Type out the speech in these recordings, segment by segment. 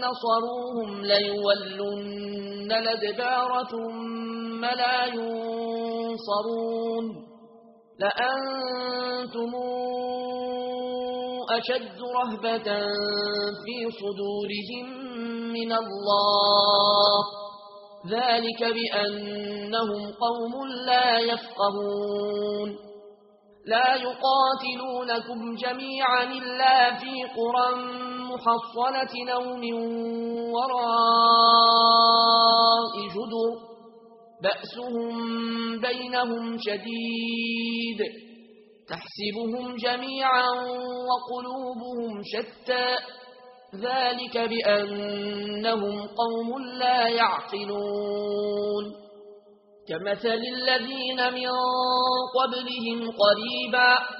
نصروهم ليولن الأدبار ثم لا ينصرون. لأنتم أشد رهبة في صدورهم من الله. ذلك بأنهم قوم لا يفقهون. لا يقاتلونكم جميعا إلا في قرى محصنة أو من وراء جدر. بأسهم بينهم شديد. تحسبهم جميعا وقلوبهم شتى. ذلك بأنهم قوم لا يعقلون. كمثل الذين من قبلهم قريبا.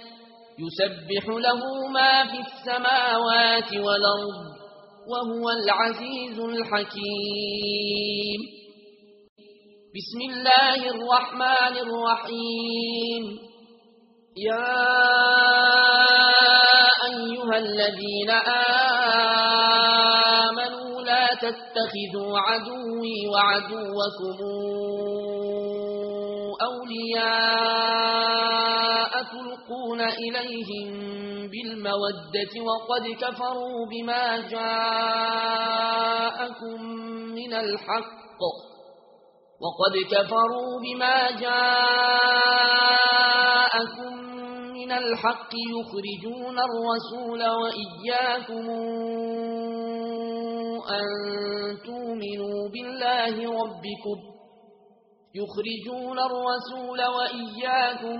يسبح له ما في السماوات والأرض وهو العزيز الحكيم. بسم الله الرحمن الرحيم. يا أيها الذين آمنوا لا تتخذوا عدوي وعدوكم أولياء إِلَيْهِمْ بِالْمَوَدَّةِ وَقَدْ كَفَرُوا بِمَا جَاءَكُمْ مِنَ الْحَقِّ وَقَدْ كَفَرُوا بِمَا جَاءَكُمْ مِنَ الْحَقِّ يُخْرِجُونَ الرَّسُولَ وَإِيَّاكُمْ أَن تُؤْمِنُوا بِاللَّهِ رَبِّكُمْ يُخْرِجُونَ الرَّسُولَ وَإِيَّاكُمْ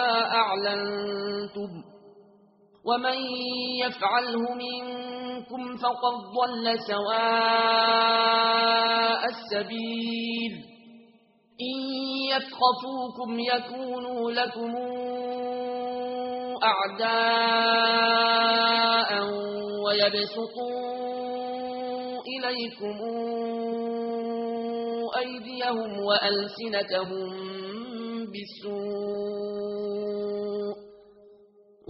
أعلنتم ومن يفعله منكم فقد ضل سواء السبيل إن يفخفوكم يكونوا لكم أعداء ويبسطوا إليكم أيديهم وألسنتهم بالسور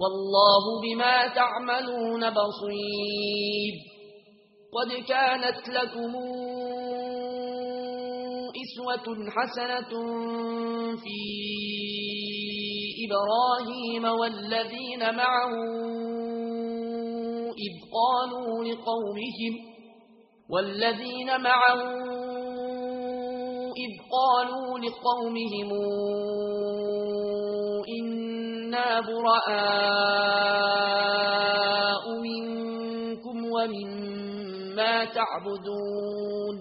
والله بما تعملون بصير. قد كانت لكم إسوة حسنة في إبراهيم والذين معه إذ قالوا لقومهم والذين معه إذ قالوا لقومهم أنا براء منكم ومما تعبدون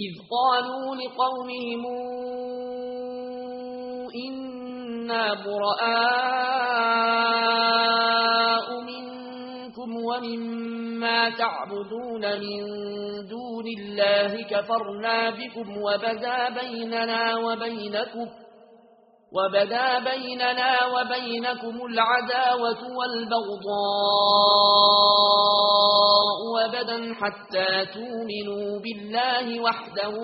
إذ قالوا لقومهم إنا براء منكم ومما تعبدون من دون الله كفرنا بكم وبذى بيننا وبينكم وبدا بيننا وبينكم العداوة والبغضاء وبدا حتى تؤمنوا بالله وحده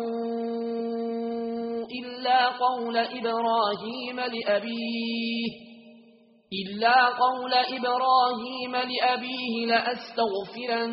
إلا قول إبراهيم لأبيه إلا قول إبراهيم لأبيه لأستغفرن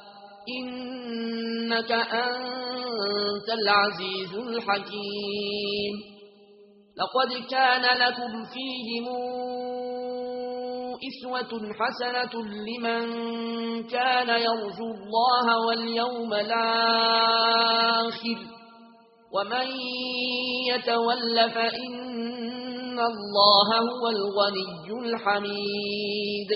إنك أنت العزيز الحكيم. لقد كان لكم فيهم إسوة حسنة لمن كان يرجو الله واليوم الآخر. ومن يتول فإن الله هو الغني الحميد.